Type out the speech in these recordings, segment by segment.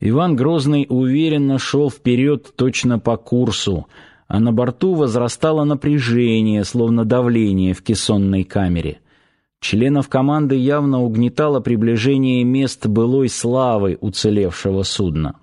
Иван Грозный уверенно шел вперед точно по курсу, а на борту возрастало напряжение, словно давление в кессонной камере. Членов команды явно угнетало приближение мест былой славы уцелевшего судна.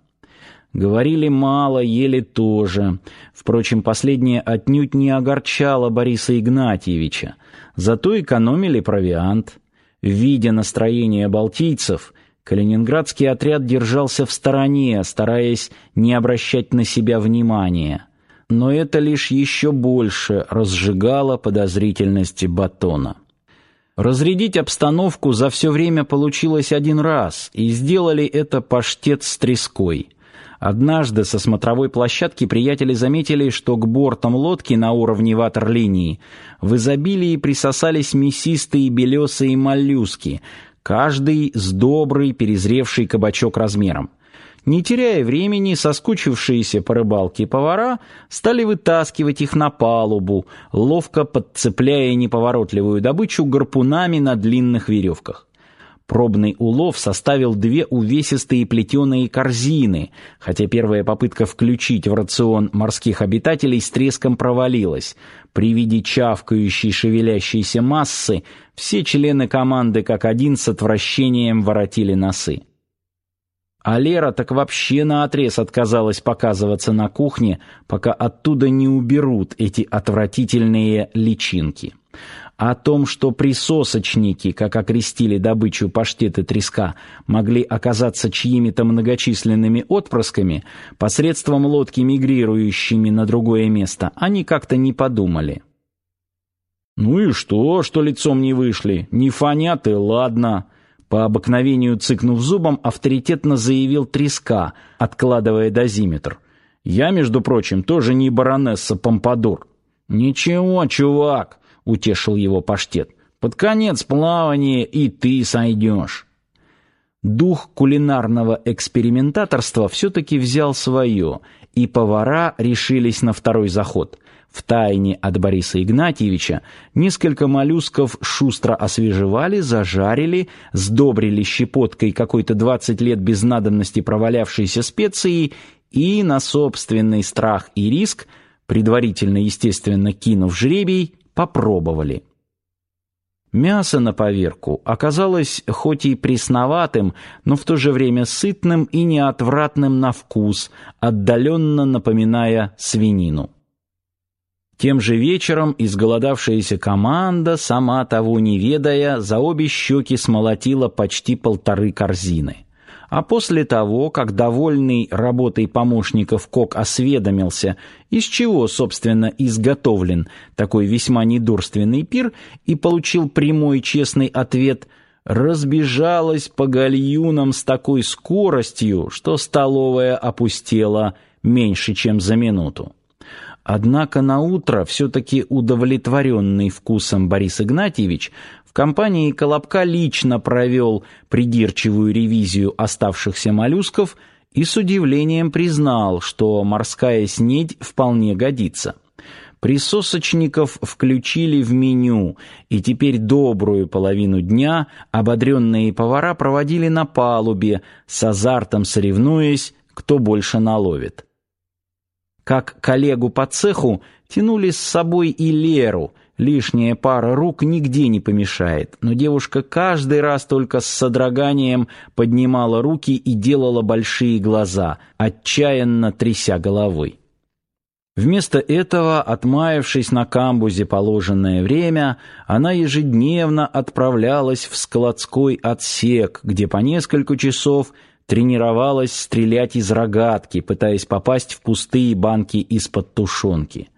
Говорили мало, ели тоже. Впрочем, последнее отнюдь не огорчало Бориса Игнатьевича. Зато экономили провиант. Видя настроение балтийцев, Калининградский отряд держался в стороне, стараясь не обращать на себя внимания. Но это лишь еще больше разжигало подозрительности Батона. Разрядить обстановку за все время получилось один раз, и сделали это паштет с треской – Однажды со смотровой площадки приятели заметили, что к бортам лодки на уровне ватерлинии в изобилии присосались мясистые белесые моллюски, каждый с добрый перезревший кабачок размером. Не теряя времени, соскучившиеся по рыбалке повара стали вытаскивать их на палубу, ловко подцепляя неповоротливую добычу гарпунами на длинных веревках. Пробный улов составил две увесистые плетеные корзины, хотя первая попытка включить в рацион морских обитателей с треском провалилась. При виде чавкающей шевелящейся массы все члены команды как один с отвращением воротили носы. А Лера так вообще наотрез отказалась показываться на кухне, пока оттуда не уберут эти отвратительные личинки. О том, что присосочники, как окрестили добычу паштеты треска, могли оказаться чьими-то многочисленными отпрысками, посредством лодки, мигрирующими на другое место, они как-то не подумали. «Ну и что, что лицом не вышли? Не фонят и ладно». По обыкновению цыкнув зубом, авторитетно заявил треска, откладывая дозиметр. «Я, между прочим, тоже не баронесса Помпадур». «Ничего, чувак, — утешил его паштет. «Под конец плавания и ты сойдешь». Дух кулинарного экспериментаторства все-таки взял свое, и повара решились на второй заход. В тайне от Бориса Игнатьевича несколько моллюсков шустро освежевали, зажарили, сдобрили щепоткой какой-то двадцать лет без надобности провалявшейся специи и на собственный страх и риск, предварительно, естественно, кинув жребий, попробовали. Мясо на поверку оказалось хоть и пресноватым, но в то же время сытным и неотвратным на вкус, отдаленно напоминая свинину. Тем же вечером изголодавшаяся команда, сама того не ведая, за обе щеки смолотила почти полторы корзины. А после того, как довольный работой помощников Кок осведомился, из чего, собственно, изготовлен такой весьма недурственный пир, и получил прямой честный ответ разбежалась по гальюнам с такой скоростью, что столовая опустела меньше, чем за минуту. Однако на утро все-таки удовлетворенный вкусом Борис Игнатьевич в компании Колобка лично провел придирчивую ревизию оставшихся моллюсков и с удивлением признал, что морская снедь вполне годится. Присосочников включили в меню, и теперь добрую половину дня ободренные повара проводили на палубе, с азартом соревнуясь, кто больше наловит. Как коллегу по цеху тянули с собой и Леру, Лишняя пара рук нигде не помешает, но девушка каждый раз только с содроганием поднимала руки и делала большие глаза, отчаянно тряся головой. Вместо этого, отмаявшись на камбузе положенное время, она ежедневно отправлялась в складской отсек, где по несколько часов тренировалась стрелять из рогатки, пытаясь попасть в пустые банки из-под тушенки.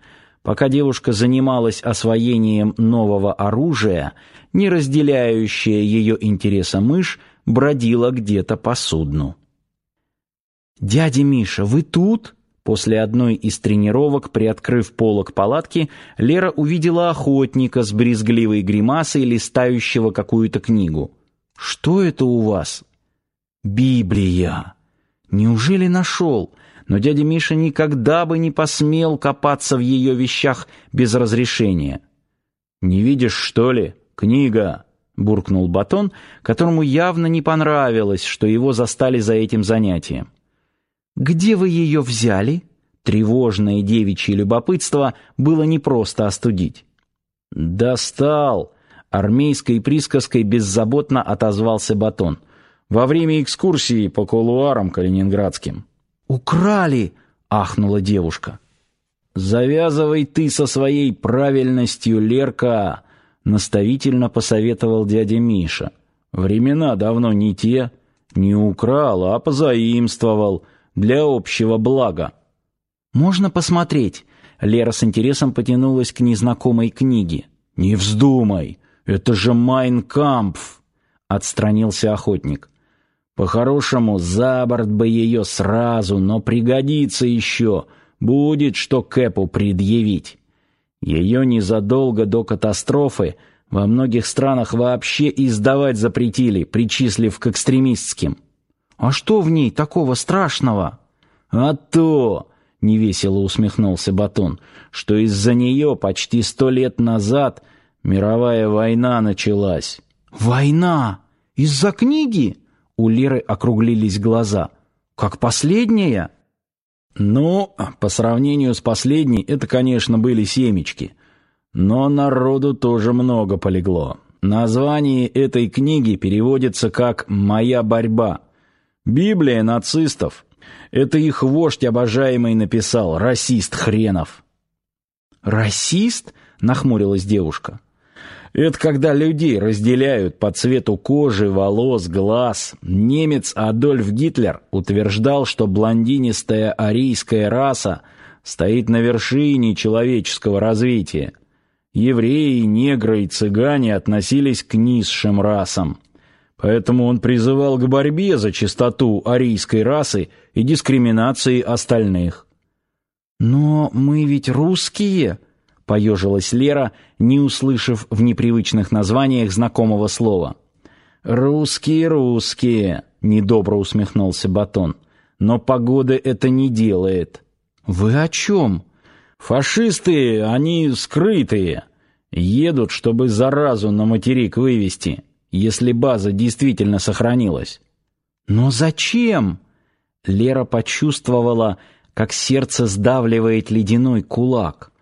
Пока девушка занималась освоением нового оружия, не разделяющая ее интереса мышь бродила где-то по судну. «Дядя Миша, вы тут?» После одной из тренировок, приоткрыв полог палатки, Лера увидела охотника с брезгливой гримасой, листающего какую-то книгу. «Что это у вас?» «Библия!» «Неужели нашел?» Но дядя Миша никогда бы не посмел копаться в ее вещах без разрешения. «Не видишь, что ли? Книга!» — буркнул Батон, которому явно не понравилось, что его застали за этим занятием. Где вы ее взяли? Тревожное девичье любопытство было непросто остудить. Достал, армейской присказкой беззаботно отозвался Батон. Во время экскурсии по кулуарам калининградским. Украли, ахнула девушка. Завязывай ты со своей правильностью, Лерка, наставительно посоветовал дядя Миша. Времена давно не те, не украл, а позаимствовал для общего блага. Можно посмотреть? Лера с интересом потянулась к незнакомой книге. Не вздумай, это же Майн Кампф, отстранился охотник. По-хорошему, за борт бы ее сразу, но пригодится еще. Будет что Кэпу предъявить. Ее незадолго до катастрофы во многих странах вообще издавать запретили, причислив к экстремистским. А что в ней такого страшного? А то, невесело усмехнулся Батон, что из-за нее почти сто лет назад мировая война началась. Война из-за книги? У Леры округлились глаза. Как последняя? Ну, по сравнению с последней, это, конечно, были семечки. Но народу тоже много полегло. Название этой книги переводится как «Моя борьба». Библия нацистов. Это их вождь обожаемый написал, расист хренов. «Расист?» — нахмурилась девушка. Это когда людей разделяют по цвету кожи, волос, глаз. Немец Адольф Гитлер утверждал, что блондинистая арийская раса стоит на вершине человеческого развития. Евреи, негры и цыгане относились к низшим расам. Поэтому он призывал к борьбе за чистоту арийской расы и дискриминации остальных. Но мы ведь русские, поежилась Лера, не услышав в непривычных названиях знакомого слова. Русские, русские, недобро усмехнулся Батон. Но погода это не делает. Вы о чем? Фашисты, они скрытые. Едут, чтобы заразу на материк вывести, если база действительно сохранилась. Но зачем? Лера почувствовала, как сердце сдавливает ледяной кулак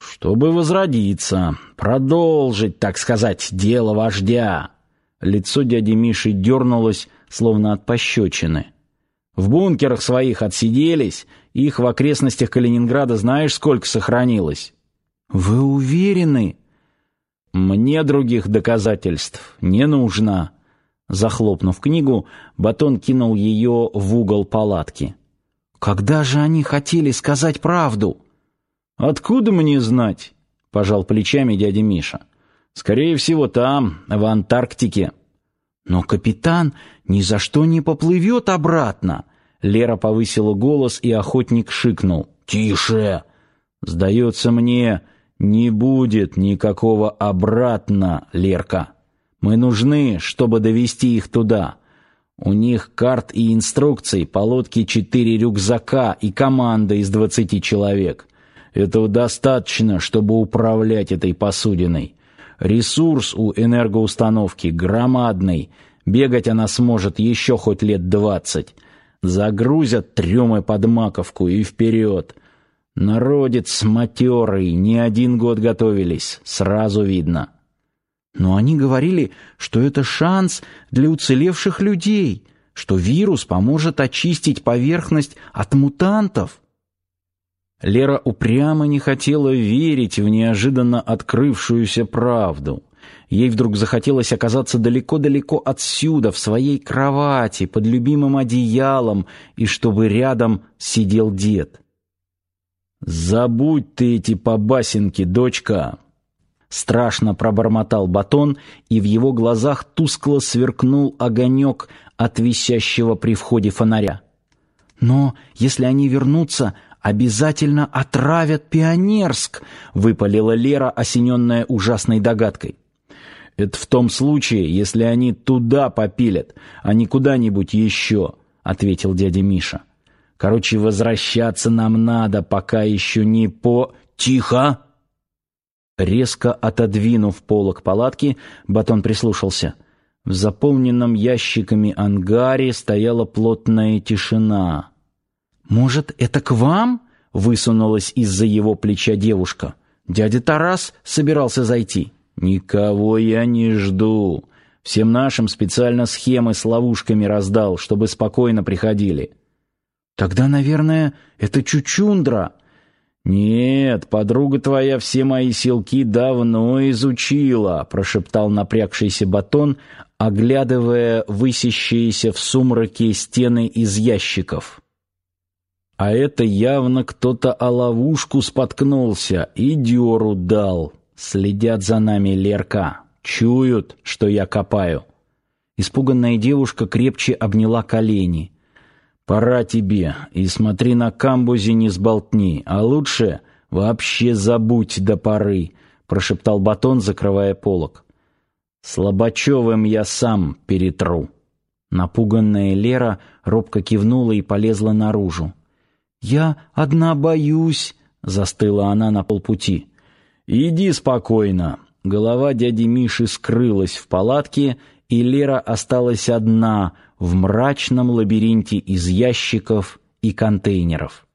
чтобы возродиться, продолжить, так сказать, дело вождя. Лицо дяди Миши дернулось, словно от пощечины. В бункерах своих отсиделись, их в окрестностях Калининграда знаешь сколько сохранилось? Вы уверены? Мне других доказательств не нужно. Захлопнув книгу, Батон кинул ее в угол палатки. Когда же они хотели сказать правду? Откуда мне знать? пожал плечами дядя Миша. Скорее всего, там, в Антарктике. Но капитан ни за что не поплывет обратно. Лера повысила голос, и охотник шикнул: "Тише! Сдается мне, не будет никакого обратно, Лерка. Мы нужны, чтобы довести их туда. У них карт и инструкций по лодке четыре рюкзака и команда из двадцати человек. Этого достаточно, чтобы управлять этой посудиной. Ресурс у энергоустановки громадный. Бегать она сможет еще хоть лет двадцать. Загрузят трюмы под маковку и вперед. Народец матерый, не один год готовились, сразу видно. Но они говорили, что это шанс для уцелевших людей, что вирус поможет очистить поверхность от мутантов. Лера упрямо не хотела верить в неожиданно открывшуюся правду. Ей вдруг захотелось оказаться далеко-далеко отсюда, в своей кровати, под любимым одеялом, и чтобы рядом сидел дед. «Забудь ты эти побасенки, дочка!» Страшно пробормотал Батон, и в его глазах тускло сверкнул огонек от висящего при входе фонаря. «Но если они вернутся, обязательно отравят Пионерск, выпалила Лера, осененная ужасной догадкой. Это в том случае, если они туда попилят, а не куда-нибудь еще, ответил дядя Миша. Короче, возвращаться нам надо, пока еще не по Тихо. Резко отодвинув полог палатки, Батон прислушался. В заполненном ящиками ангаре стояла плотная тишина. «Может, это к вам?» — высунулась из-за его плеча девушка. «Дядя Тарас собирался зайти». «Никого я не жду. Всем нашим специально схемы с ловушками раздал, чтобы спокойно приходили». «Тогда, наверное, это Чучундра», «Нет, подруга твоя все мои силки давно изучила», — прошептал напрягшийся батон, оглядывая высящиеся в сумраке стены из ящиков. «А это явно кто-то о ловушку споткнулся и дёру дал. Следят за нами, Лерка. Чуют, что я копаю». Испуганная девушка крепче обняла колени — Пора тебе, и смотри на камбузе не сболтни, а лучше вообще забудь до поры, прошептал Батон, закрывая полог. Слобачевым я сам перетру. Напуганная Лера робко кивнула и полезла наружу. «Я одна боюсь», — застыла она на полпути. «Иди спокойно». Голова дяди Миши скрылась в палатке, и Лера осталась одна в мрачном лабиринте из ящиков и контейнеров.